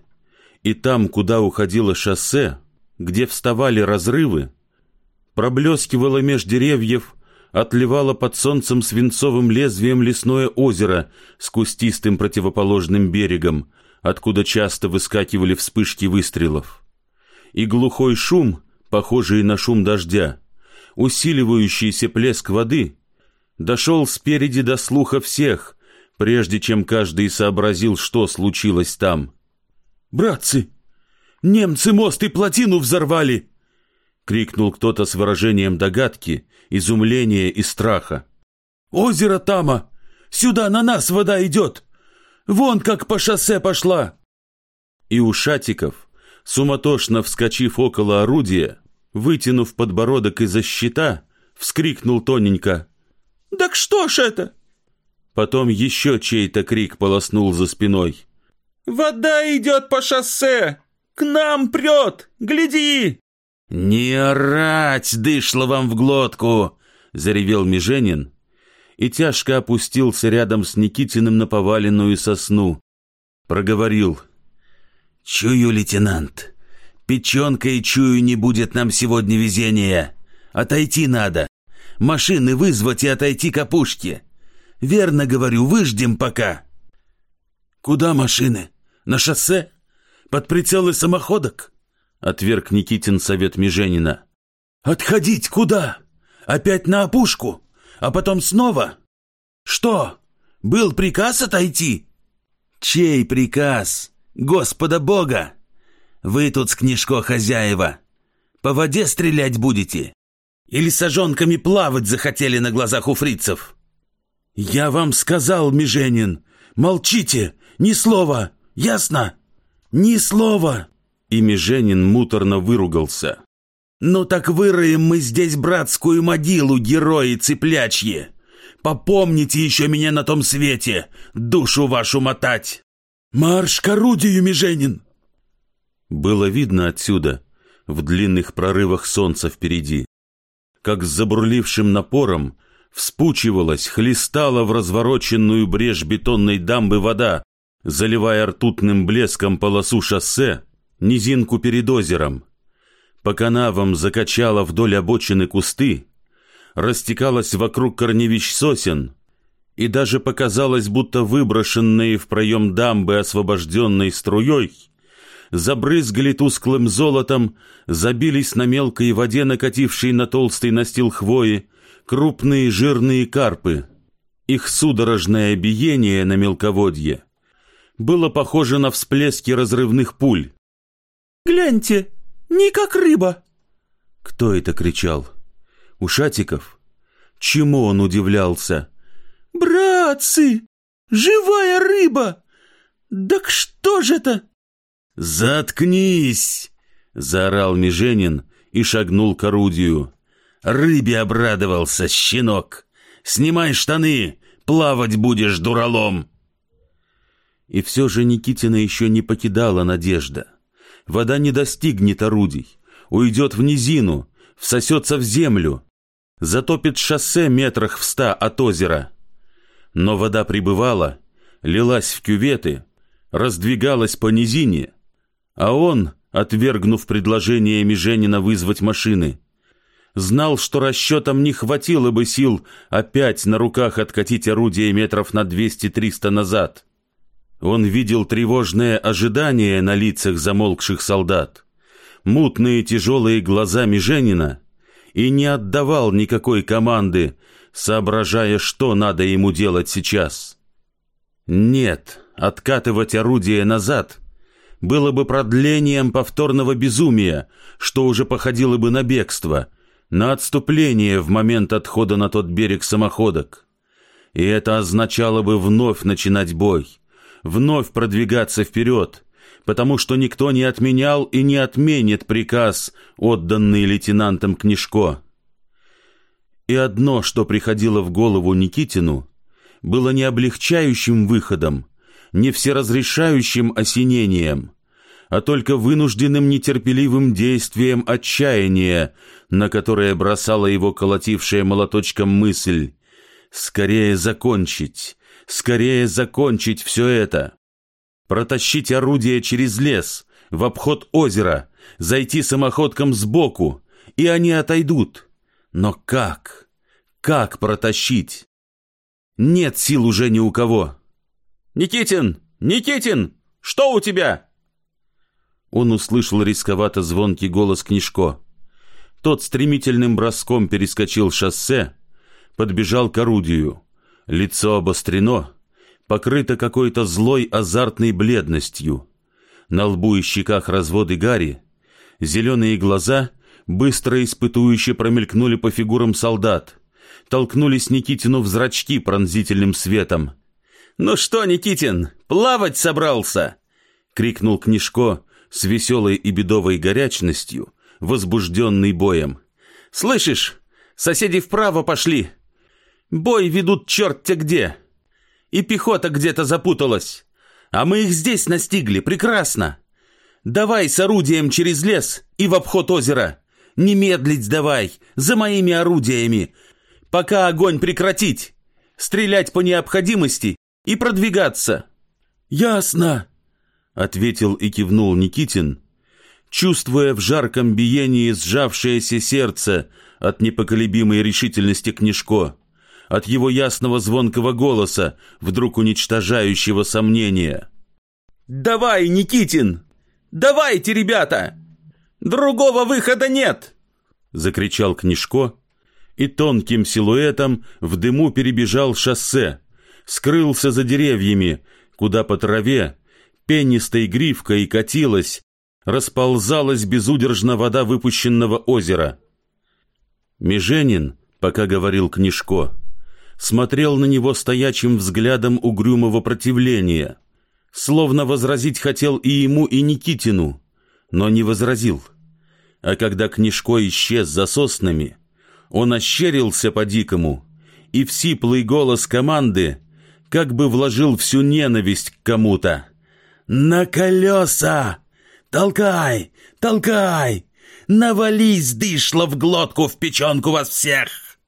A: и там, куда уходило шоссе, где вставали разрывы, проблескивала меж деревьев отливало под солнцем свинцовым лезвием лесное озеро с кустистым противоположным берегом, откуда часто выскакивали вспышки выстрелов. И глухой шум, похожий на шум дождя, усиливающийся плеск воды, дошел спереди до слуха всех, прежде чем каждый сообразил, что случилось там.
B: «Братцы, немцы мост и плотину взорвали!»
A: — крикнул кто-то с выражением догадки, изумления и страха.
B: «Озеро Тама! Сюда на нас вода идет! Вон как по шоссе пошла!»
A: И у шатиков, суматошно вскочив около орудия, вытянув подбородок из-за щита, вскрикнул тоненько.
D: «Так что ж это?»
A: Потом еще чей-то крик полоснул за спиной.
D: «Вода идет по шоссе! К нам прет! Гляди!»
C: «Не орать, дышло вам в глотку!» — заревел Меженин
A: и тяжко опустился рядом с Никитиным на поваленную сосну. Проговорил.
C: «Чую, лейтенант, печенка и чую не будет нам сегодня везения. Отойти надо. Машины вызвать и отойти к опушке. Верно говорю, выждем пока».
B: «Куда машины? На шоссе? Под прицелы самоходок?»
A: — отверг Никитин совет Меженина.
B: «Отходить куда? Опять на опушку? А потом снова? Что, был приказ отойти?»
C: «Чей приказ? Господа Бога! Вы тут с книжко хозяева. По воде стрелять будете? Или сожонками плавать захотели на глазах у фрицев?»
B: «Я вам сказал, Меженин, молчите, ни слова, ясно? Ни слова!»
A: И Меженин муторно выругался.
C: «Ну так выроем мы здесь братскую могилу, герои цыплячьи! Попомните еще меня на том свете, душу вашу мотать!»
B: «Марш к орудию, Меженин!»
A: Было видно отсюда, в длинных прорывах солнца впереди, как с забурлившим напором вспучивалась, хлестала в развороченную брешь бетонной дамбы вода, заливая ртутным блеском полосу шоссе, низинку перед озером. По канавам закачала вдоль обочины кусты, растекалась вокруг корневищ сосен, и даже показалось, будто выброшенные в проем дамбы освобожденной струей забрызгали тусклым золотом, забились на мелкой воде, накатившей на толстый настил хвои, крупные жирные карпы. Их судорожное биение на мелководье было похоже на всплески разрывных пуль.
D: «Гляньте, не как рыба!»
A: Кто это кричал? Ушатиков? Чему он удивлялся?
D: «Братцы! Живая рыба! Так что же это?»
C: «Заткнись!» — заорал Меженин и шагнул к орудию. «Рыбе обрадовался, щенок! Снимай штаны, плавать будешь, дуралом!»
A: И все же Никитина еще не покидала надежда. Вода не достигнет орудий, уйдет в низину, всосется в землю, затопит шоссе метрах в ста от озера. Но вода прибывала, лилась в кюветы, раздвигалась по низине, а он, отвергнув предложение Меженина вызвать машины, знал, что расчетам не хватило бы сил опять на руках откатить орудие метров на 200-300 назад. Он видел тревожное ожидание на лицах замолкших солдат, мутные тяжелые глаза Меженина и не отдавал никакой команды, соображая, что надо ему делать сейчас. Нет, откатывать орудие назад было бы продлением повторного безумия, что уже походило бы на бегство, на отступление в момент отхода на тот берег самоходок. И это означало бы вновь начинать бой, вновь продвигаться вперед, потому что никто не отменял и не отменит приказ, отданный лейтенантом Книжко. И одно, что приходило в голову Никитину, было не облегчающим выходом, не всеразрешающим осенением, а только вынужденным нетерпеливым действием отчаяния, на которое бросала его колотившая молоточком мысль «Скорее закончить, скорее закончить все это!» Протащить орудие через лес, в обход озера, зайти самоходком сбоку, и они отойдут. Но как? Как протащить? Нет сил уже ни у кого.
D: «Никитин! Никитин! Что у тебя?»
A: Он услышал рисковато звонкий голос Книжко. Тот стремительным броском перескочил шоссе, подбежал к орудию. Лицо обострено, покрыто какой-то злой азартной бледностью. На лбу и щеках разводы гари, зеленые глаза быстро испытующе промелькнули по фигурам солдат, толкнулись Никитину в зрачки пронзительным светом.
D: «Ну что, Никитин, плавать собрался?»
A: — крикнул Книжко с веселой и бедовой горячностью, возбужденный боем.
D: «Слышишь, соседи вправо пошли. Бой ведут черт-те где. И пехота где-то запуталась. А мы их здесь настигли, прекрасно. Давай с орудием через лес и в обход озера. Не медлить давай, за моими орудиями. Пока огонь прекратить. Стрелять по необходимости и продвигаться.
C: Ясно, ответил и кивнул Никитин, чувствуя в жарком биении сжавшееся сердце от непоколебимой решительности Книжко, от его ясного звонкого голоса, вдруг уничтожающего сомнения.
D: «Давай, Никитин! Давайте, ребята! Другого выхода нет!»
A: Закричал Книжко, и тонким силуэтом в дыму перебежал шоссе, скрылся за деревьями, куда по траве, пенистой гривкой катилась, расползалась безудержно вода выпущенного озера. Меженин, пока говорил Книжко, смотрел на него стоячим взглядом угрюмого противления, словно возразить хотел и ему, и Никитину, но не возразил. А когда Книжко исчез за соснами, он ощерился по-дикому, и в сиплый голос команды как бы вложил всю ненависть к кому-то.
C: «На колеса! Толкай! Толкай! Навались, дышло в глотку, в печенку вас всех!»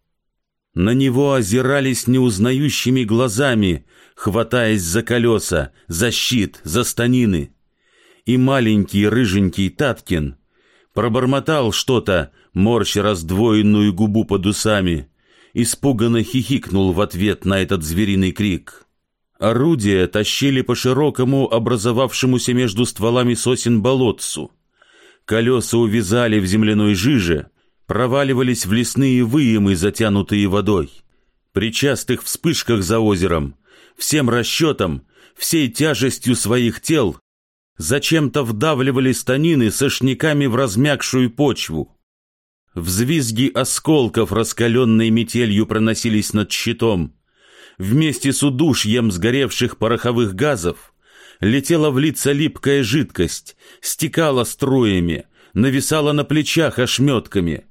A: На него озирались неузнающими глазами, хватаясь за колеса, за щит, за станины. И маленький рыженький Таткин пробормотал что-то, морща раздвоенную губу под усами, испуганно хихикнул в ответ на этот звериный крик. Орудия тащили по широкому, образовавшемуся между стволами сосен болотцу. Колеса увязали в земляной жиже, проваливались в лесные выемы, затянутые водой. При частых вспышках за озером, всем расчетом, всей тяжестью своих тел, зачем-то вдавливали станины сошниками в размягшую почву. Взвизги осколков, раскаленной метелью, проносились над щитом. Вместе с удушьем сгоревших пороховых газов летела в лица липкая жидкость, стекала струями, нависала на плечах ошметками.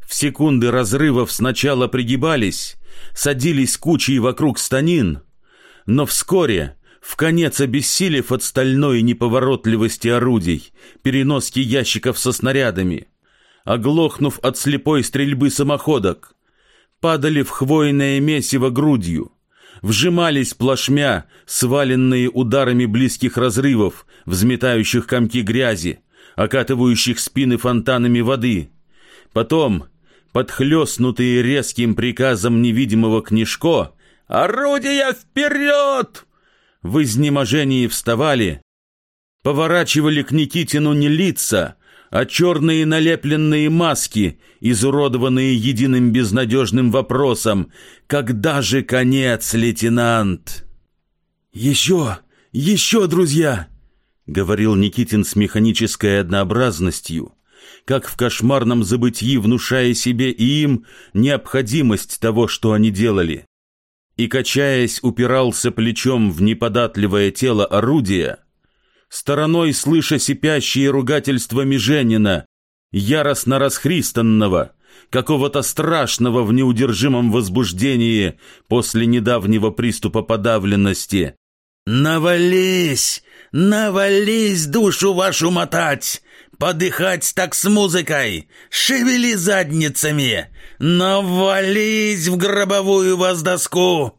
A: В секунды разрывов сначала пригибались, садились кучей вокруг станин, но вскоре, в конец обессилев от стальной неповоротливости орудий, переноски ящиков со снарядами, оглохнув от слепой стрельбы самоходок, падали в хвойное месиво грудью, вжимались плашмя, сваленные ударами близких разрывов, взметающих комки грязи, окатывающих спины фонтанами воды. Потом, подхлестнутые резким приказом невидимого книжко, «Орудия вперед!» в изнеможении вставали, поворачивали к Никитину не лица, а черные налепленные маски, изуродованные единым безнадежным вопросом «Когда же конец, лейтенант?»
C: «Еще, еще, друзья!» — говорил Никитин с механической однообразностью, как в кошмарном забытии внушая себе и им необходимость того, что они делали.
A: И, качаясь, упирался плечом в неподатливое тело орудия, стороной слыша сипящие ругательства Меженина, яростно расхристанного, какого-то страшного в неудержимом возбуждении после недавнего приступа подавленности.
C: «Навались! Навались душу вашу мотать! Подыхать так с музыкой! Шевели задницами! Навались в гробовую вас доску!»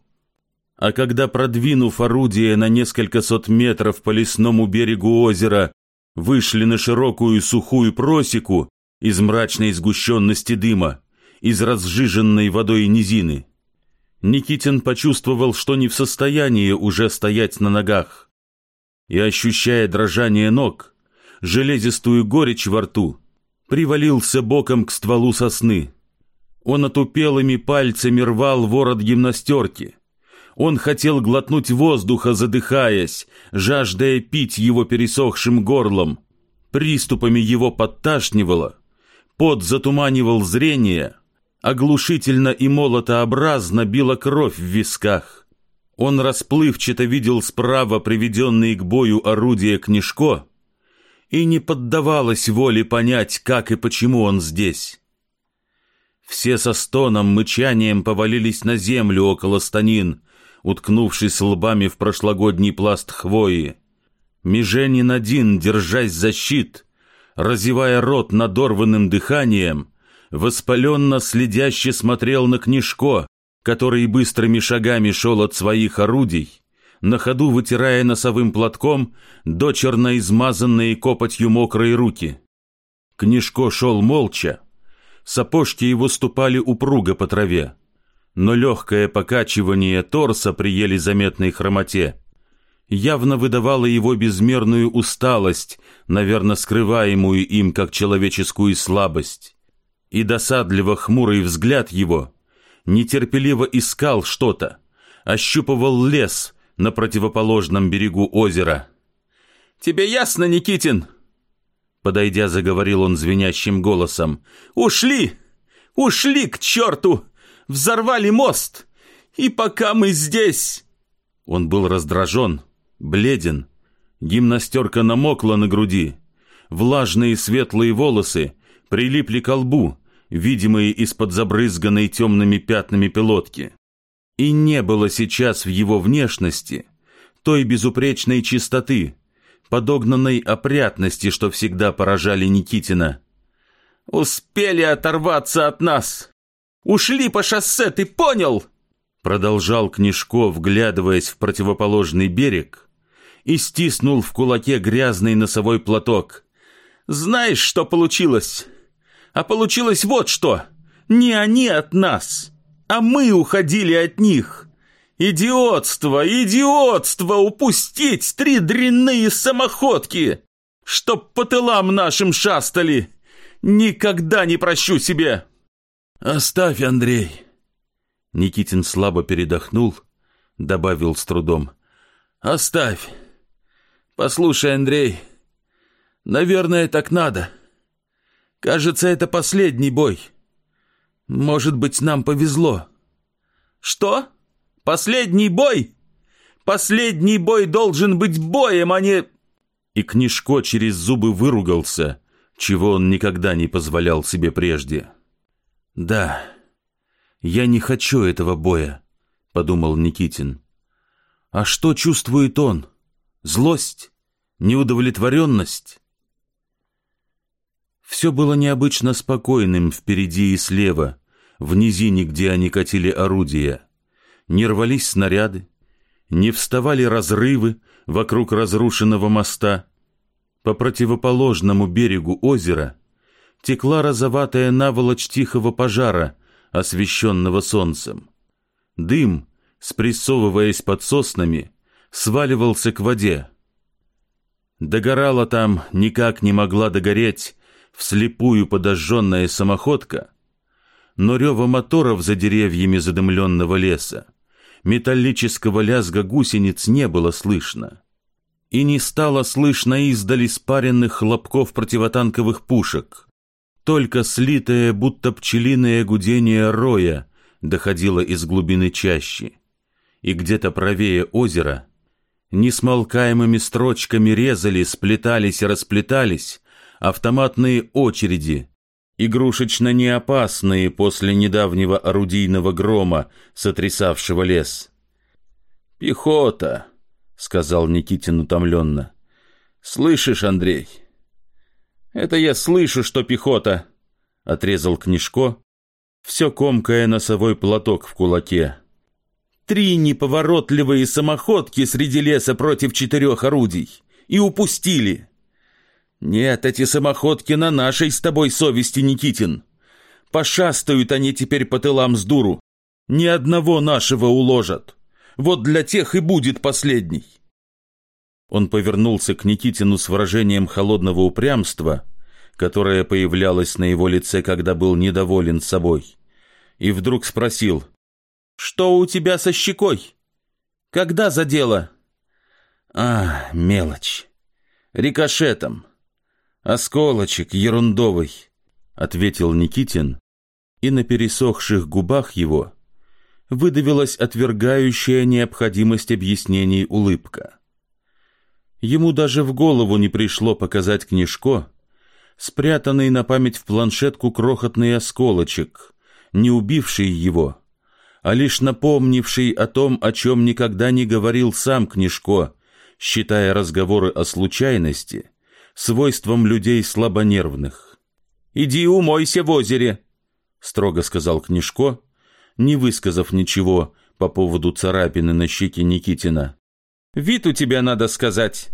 A: А когда, продвинув орудие на несколько сот метров по лесному берегу озера, вышли на широкую сухую просеку из мрачной сгущенности дыма из разжиженной водой низины. Никитин почувствовал, что не в состоянии уже стоять на ногах. И, ощущая дрожание ног, железистую горечь во рту, привалился боком к стволу сосны. Он отупелыми пальцами рвал ворот гимнастерки. Он хотел глотнуть воздуха, задыхаясь, жаждая пить его пересохшим горлом. Приступами его подташнивало, пот затуманивал зрение, оглушительно и молотообразно била кровь в висках. Он расплывчато видел справа приведенные к бою орудия Книжко, и не поддавалось воле понять, как и почему он здесь. Все со стоном, мычанием повалились на землю около станин, уткнувшись лбами в прошлогодний пласт хвои. Меженин один, держась за щит, разевая рот надорванным дыханием, воспаленно следяще смотрел на Книжко, который быстрыми шагами шел от своих орудий, на ходу вытирая носовым платком дочерно измазанные копотью мокрые руки. Книжко шел молча, сапожки его ступали упруго по траве, но легкое покачивание торса при еле заметной хромоте явно выдавало его безмерную усталость, наверное, скрываемую им как человеческую слабость. И досадливо хмурый взгляд его нетерпеливо искал что-то, ощупывал лес, на противоположном берегу озера.
D: «Тебе ясно, Никитин?»
A: Подойдя, заговорил он звенящим голосом.
D: «Ушли! Ушли к черту! Взорвали мост! И пока мы здесь...»
A: Он был раздражен, бледен. Гимнастерка намокла на груди. Влажные светлые волосы прилипли к лбу, видимые из-под забрызганной темными пятнами пилотки. И не было сейчас в его внешности той безупречной чистоты, подогнанной опрятности, что всегда поражали Никитина.
D: «Успели оторваться от нас! Ушли по шоссе, ты понял?»
A: Продолжал Книжко, вглядываясь в противоположный берег, и стиснул в кулаке грязный носовой платок.
D: «Знаешь, что получилось? А получилось вот что! Не они от нас!» а мы уходили от них. Идиотство, идиотство упустить три дрянные самоходки, чтоб по тылам нашим шастали. Никогда не прощу себе.
C: Оставь, Андрей.
A: Никитин слабо передохнул, добавил с трудом.
C: Оставь. Послушай, Андрей, наверное, так надо. Кажется, это последний бой. Может быть, нам повезло.
D: Что? Последний бой? Последний бой должен быть боем, а не...
A: И Книжко через зубы выругался, чего он никогда не позволял себе прежде. «Да, я не хочу этого боя», — подумал Никитин. «А что чувствует он? Злость? Неудовлетворенность?» Все было необычно спокойным впереди и слева, в низине, где они катили орудия. Не рвались снаряды, не вставали разрывы вокруг разрушенного моста. По противоположному берегу озера текла розоватая наволочь тихого пожара, освещенного солнцем. Дым, спрессовываясь под соснами, сваливался к воде. Догорала там, никак не могла догореть, вслепую подожженная самоходка, но рева моторов за деревьями задымленного леса, металлического лязга гусениц не было слышно. И не стало слышно издали спаренных хлопков противотанковых пушек. Только слитое, будто пчелиное гудение роя доходило из глубины чащи. И где-то правее озера несмолкаемыми строчками резали, сплетались и расплетались автоматные очереди, игрушечно не опасные после недавнего орудийного грома, сотрясавшего лес.
D: «Пехота», — сказал Никитин утомленно. «Слышишь, Андрей?» «Это я слышу, что пехота», — отрезал Книжко, все комкая носовой платок в кулаке. «Три неповоротливые самоходки среди леса против четырех орудий. И упустили. Нет, эти самоходки на нашей с тобой совести, Никитин. Пошастают они теперь по тылам с дуру. Ни одного нашего уложат. Вот для тех и будет последний.
A: Он повернулся к Никитину с выражением холодного упрямства, которое появлялось на его лице, когда был недоволен собой, и вдруг спросил,
D: «Что у тебя со щекой? Когда за дело?»
C: «А, мелочь. Рикошетом. Осколочек ерундовый», —
A: ответил Никитин, и на пересохших губах его выдавилась отвергающая необходимость объяснений улыбка. Ему даже в голову не пришло показать книжко, спрятанный на память в планшетку крохотный осколочек, не убивший его, а лишь напомнивший о том, о чем никогда не говорил сам книжко, считая разговоры о случайности свойством людей слабонервных.
D: «Иди умойся в озере», —
A: строго сказал книжко, не высказав ничего по поводу царапины на щеке Никитина.
D: «Вид у тебя, надо сказать».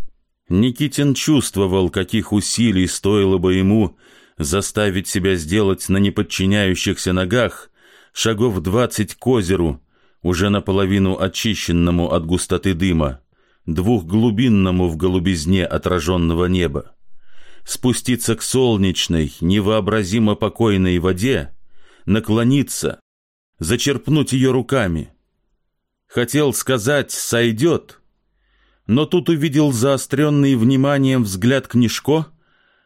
A: Никитин чувствовал, каких усилий стоило бы ему заставить себя сделать на неподчиняющихся ногах шагов двадцать к озеру, уже наполовину очищенному от густоты дыма, двухглубинному в голубизне отраженного неба. Спуститься к солнечной, невообразимо покойной воде, наклониться, зачерпнуть ее руками. Хотел сказать «сойдет», но тут увидел заостренный вниманием взгляд Книжко,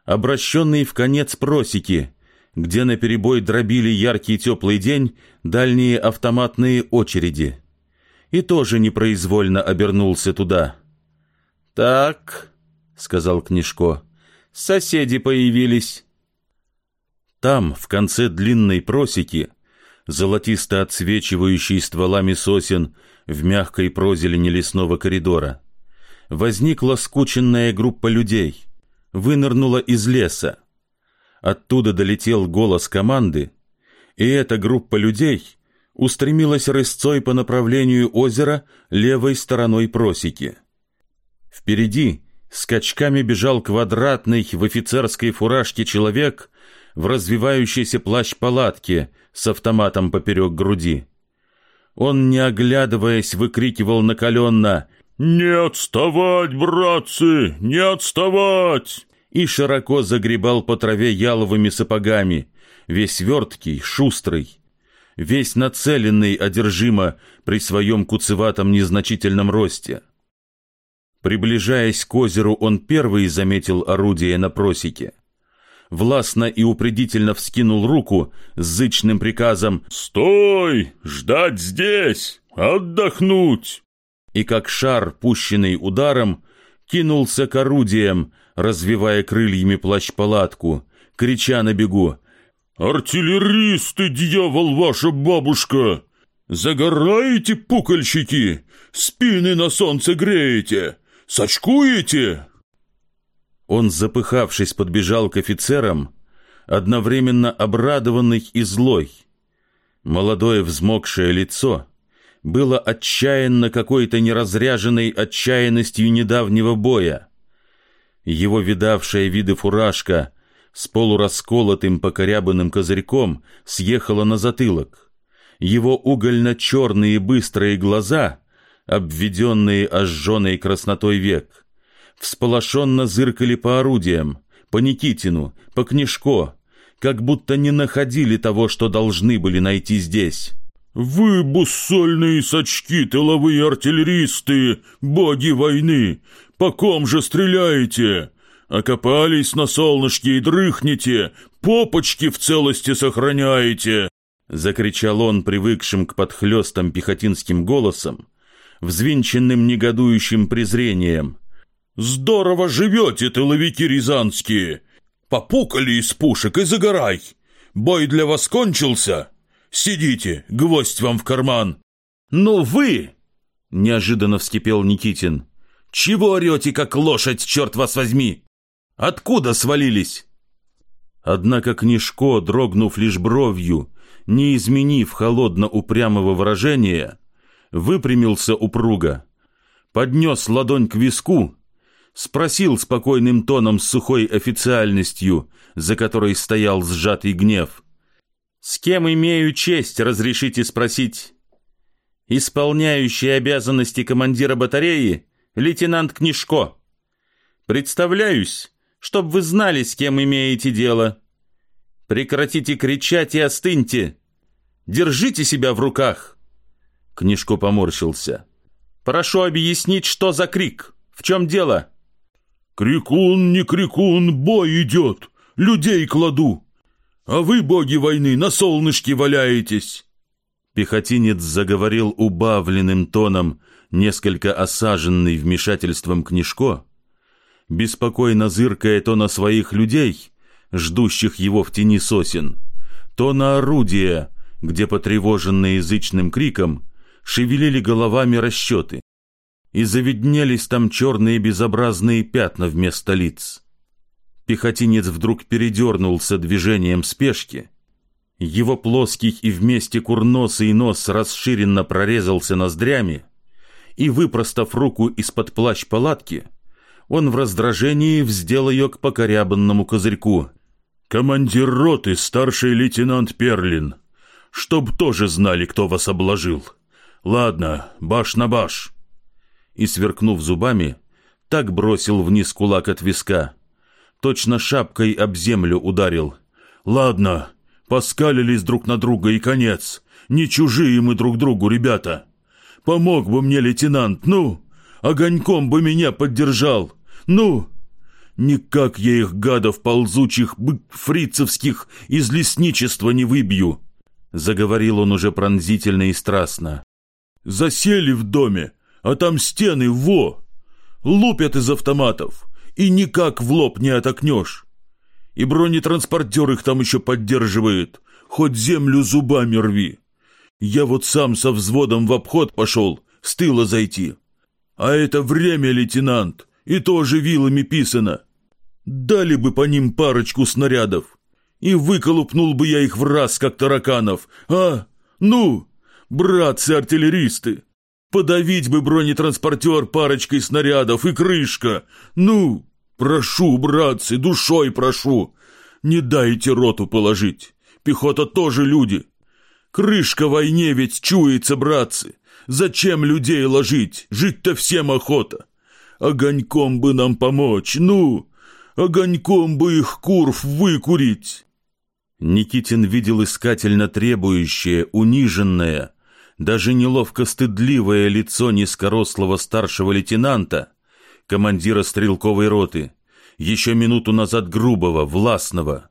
A: обращенный в конец просеки, где наперебой дробили яркий теплый день дальние автоматные очереди. И тоже непроизвольно обернулся туда.
D: «Так», — сказал Книжко, — «соседи появились».
A: Там, в конце длинной просеки, золотисто отсвечивающей стволами сосен в мягкой прозелени лесного коридора, возникла скученная группа людей, вынырнула из леса. Оттуда долетел голос команды, и эта группа людей устремилась рысцой по направлению озера левой стороной просеки. Впереди скачками бежал квадратный в офицерской фуражке человек в развивающейся плащ-палатке с автоматом поперек груди. Он, не оглядываясь, выкрикивал накаленно
B: «Не отставать, братцы, не отставать!»
A: и широко загребал по траве яловыми сапогами, весь верткий, шустрый, весь нацеленный одержимо при своем куцеватом незначительном росте. Приближаясь к озеру, он первый заметил орудие на просеке. Властно и упредительно вскинул руку с зычным приказом
B: «Стой! Ждать здесь! Отдохнуть!»
A: И как шар, пущенный ударом, кинулся к орудиям, развивая крыльями плащ-палатку, крича на бегу
B: «Артиллеристы, дьявол, ваша бабушка! Загораете, пукольщики? Спины на солнце греете? Сочкуете?»
A: Он, запыхавшись, подбежал к офицерам, одновременно обрадованный и злой. Молодое взмокшее лицо было отчаянно какой-то неразряженной отчаянностью недавнего боя. Его видавшая виды фуражка с полурасколотым покорябанным козырьком съехала на затылок. Его угольно-черные быстрые глаза, обведенные ожженной краснотой век, всполошенно зыркали по орудиям, по Никитину, по Книжко, как будто не находили того, что должны были найти здесь.
B: «Вы, буссольные сачки, тыловые артиллеристы, боги войны, по ком же стреляете? Окопались на солнышке и дрыхнете, попочки в целости сохраняете!»
A: Закричал он привыкшим к подхлестам пехотинским голосом, взвинченным негодующим презрением.
B: «Здорово живете, тыловики рязанские! Попукали из пушек и загорай! Бой для вас кончился!» Сидите, гвоздь вам в карман!»
D: «Ну вы!» — неожиданно вскипел Никитин. «Чего орете, как лошадь, черт вас возьми? Откуда свалились?»
A: Однако Книжко, дрогнув лишь бровью, не изменив холодно-упрямого выражения, выпрямился упруго, поднес ладонь к виску, спросил спокойным тоном с сухой официальностью, за которой стоял сжатый гнев —
D: «С кем имею честь, разрешите спросить?» «Исполняющий обязанности командира батареи лейтенант Книжко. Представляюсь, чтоб вы знали, с кем имеете дело. Прекратите кричать и остыньте. Держите себя в руках!» Книжко поморщился. «Прошу объяснить, что за крик? В чем дело?»
B: «Крикун, не крикун, бой идет, людей кладу!» «А вы, боги войны, на солнышке валяетесь!»
A: Пехотинец заговорил убавленным тоном, несколько осаженный вмешательством Книжко, беспокойно зыркая то на своих людей, ждущих его в тени сосен, то на орудия, где, потревоженные язычным криком, шевелили головами расчеты, и завиднелись там черные безобразные пятна вместо лиц. Пехотинец вдруг передернулся движением спешки. Его плоский и вместе курносый нос расширенно прорезался ноздрями, и, выпростав руку из-под плащ палатки, он в раздражении вздел ее к покорябанному козырьку.
B: «Командир роты, старший лейтенант Перлин, чтоб тоже знали, кто вас обложил. Ладно, баш на баш».
A: И, сверкнув зубами, так бросил вниз кулак от виска — точно шапкой об землю ударил.
B: «Ладно, поскалились друг на друга и конец. Не чужие мы друг другу, ребята. Помог бы мне лейтенант, ну, огоньком бы меня поддержал, ну!» Никак я их, гадов ползучих, бык фрицевских, из лесничества не выбью!»
A: Заговорил он уже пронзительно и страстно.
B: «Засели в доме, а там стены, во! Лупят из автоматов, и никак в лоб не отокнешь. И бронетранспортер их там еще поддерживает, хоть землю зубами рви. Я вот сам со взводом в обход пошел, с тыла зайти. А это время, лейтенант, и тоже вилами писано. Дали бы по ним парочку снарядов, и выколупнул бы я их в раз, как тараканов. А, ну, братцы-артиллеристы, Подавить бы бронетранспортер парочкой снарядов и крышка. Ну, прошу, братцы, душой прошу. Не дайте роту положить. Пехота тоже люди. Крышка войне ведь чуется, братцы. Зачем людей ложить? Жить-то всем охота. Огоньком бы нам помочь, ну, огоньком бы их курв выкурить.
A: Никитин видел искательно требующее, униженное, даже неловко стыдливое лицо низкорослого старшего лейтенанта, командира стрелковой роты, еще минуту назад грубого, властного,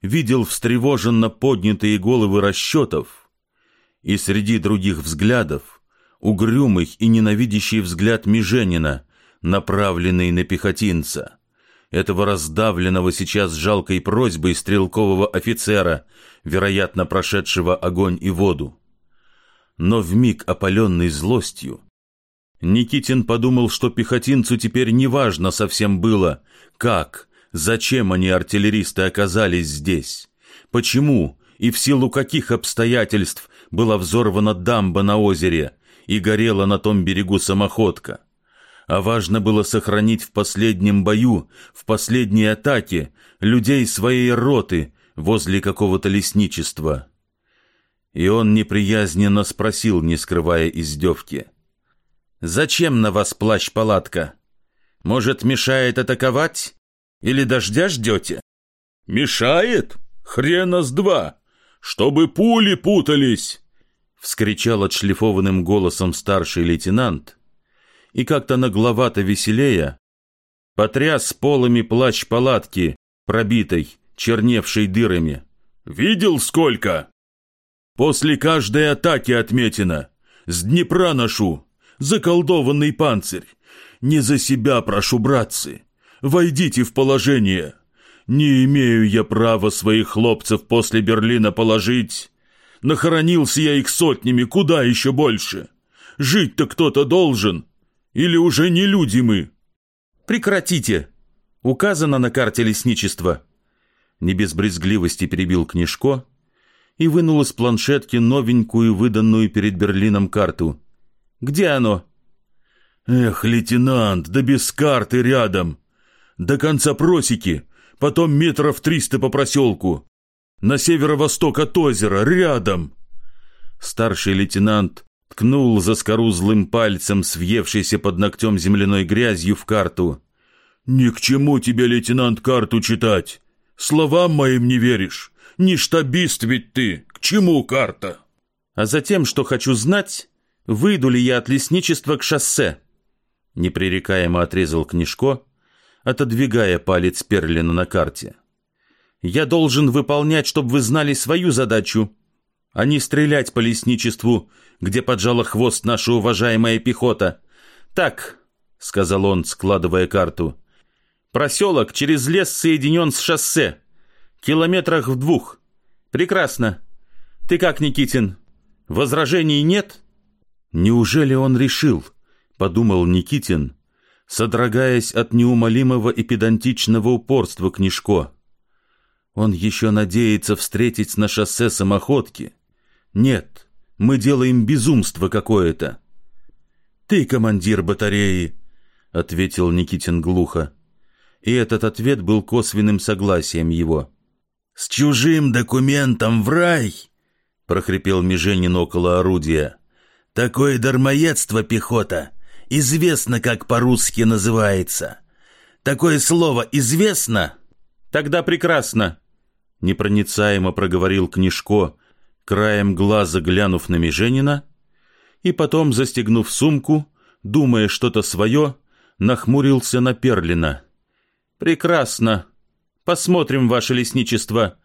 A: видел встревоженно поднятые головы расчетов, и среди других взглядов угрюмый и ненавидящий взгляд Меженина, направленный на пехотинца, этого раздавленного сейчас жалкой просьбой стрелкового офицера, вероятно, прошедшего огонь и воду но вмиг опаленный злостью. Никитин подумал, что пехотинцу теперь неважно совсем было, как, зачем они, артиллеристы, оказались здесь, почему и в силу каких обстоятельств была взорвана дамба на озере и горела на том берегу самоходка. А важно было сохранить в последнем бою, в последней атаке, людей своей роты возле какого-то лесничества. И он неприязненно спросил, не скрывая издевки. «Зачем на вас плащ-палатка? Может, мешает атаковать? Или дождя ждете?»
B: «Мешает? Хрена с два! Чтобы пули путались!»
A: Вскричал отшлифованным голосом старший лейтенант и как-то нагловато веселея потряс полами плащ-палатки, пробитой, черневшей дырами.
B: «Видел сколько?» После каждой атаки отметина. С Днепра ношу. Заколдованный панцирь. Не за себя прошу, братцы. Войдите в положение. Не имею я права своих хлопцев после Берлина положить. Нахоронился я их сотнями, куда еще больше. Жить-то кто-то должен. Или уже не люди мы?
D: Прекратите. Указано на карте лесничества.
A: Не без брезгливости перебил Книжко, и вынул из планшетки новенькую, выданную перед Берлином карту. «Где оно?»
B: «Эх, лейтенант, да без карты рядом. До конца просеки, потом метров триста по проселку.
A: на северо-восток от озера, рядом!» Старший лейтенант ткнул заскорузлым пальцем с въевшейся под ногтем земляной грязью в карту. «Ни к чему тебе, лейтенант, карту читать. Словам моим не веришь. Не штабист ведь ты. К чему карта?»
D: «А затем, что хочу знать, выйду ли я от лесничества к шоссе?» Непререкаемо отрезал Книжко, отодвигая палец Перлина на карте. «Я должен выполнять, чтобы вы знали свою задачу, а не стрелять по лесничеству, где поджала хвост наша уважаемая пехота. Так, — сказал он, складывая карту, — проселок через лес соединен с шоссе, километрах в двух. Прекрасно. Ты как, Никитин, возражений нет?» «Неужели он решил?» — подумал Никитин, содрогаясь от неумолимого и педантичного упорства Книжко. «Он еще надеется встретить на шоссе самоходки. Нет, мы делаем безумство какое-то». «Ты командир батареи», — ответил Никитин глухо. И этот ответ был косвенным согласием его.
B: «С чужим документом в рай!» — прохрипел Меженин около орудия. «Такое дармоедство, пехота, известно, как по-русски называется. Такое слово известно?»
D: «Тогда прекрасно!» — непроницаемо проговорил Книжко, краем глаза глянув на Меженина, и потом, застегнув сумку, думая что-то свое, нахмурился на Перлина. «Прекрасно!» Посмотрим, ваше лесничество.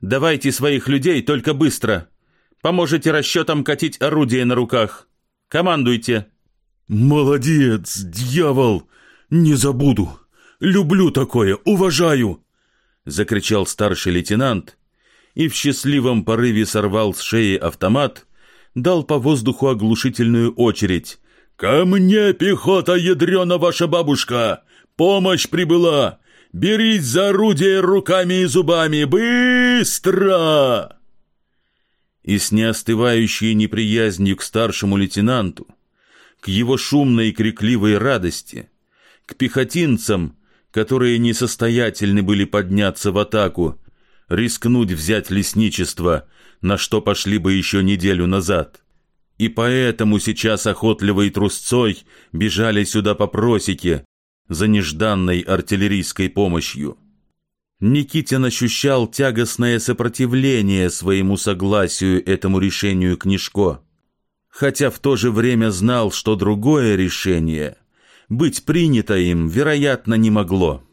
D: Давайте своих людей только быстро. Поможете расчетам катить орудие на руках. Командуйте.
A: Молодец, дьявол! Не забуду. Люблю такое, уважаю! Закричал старший лейтенант и в счастливом порыве сорвал с шеи автомат, дал по воздуху оглушительную очередь. «Ко мне, пехота ядрена ваша бабушка! Помощь прибыла! Берись за орудие руками и зубами! Быстро!» И с неостывающей неприязнью к старшему лейтенанту, к его шумной и крикливой радости, к пехотинцам, которые несостоятельны были подняться в атаку, рискнуть взять лесничество, на что пошли бы еще неделю назад. И поэтому сейчас охотливой трусцой бежали сюда по просеке, за нежданной артиллерийской помощью. Никитин ощущал тягостное сопротивление своему согласию этому решению Книжко, хотя в то же время знал, что другое решение быть принято им, вероятно, не могло.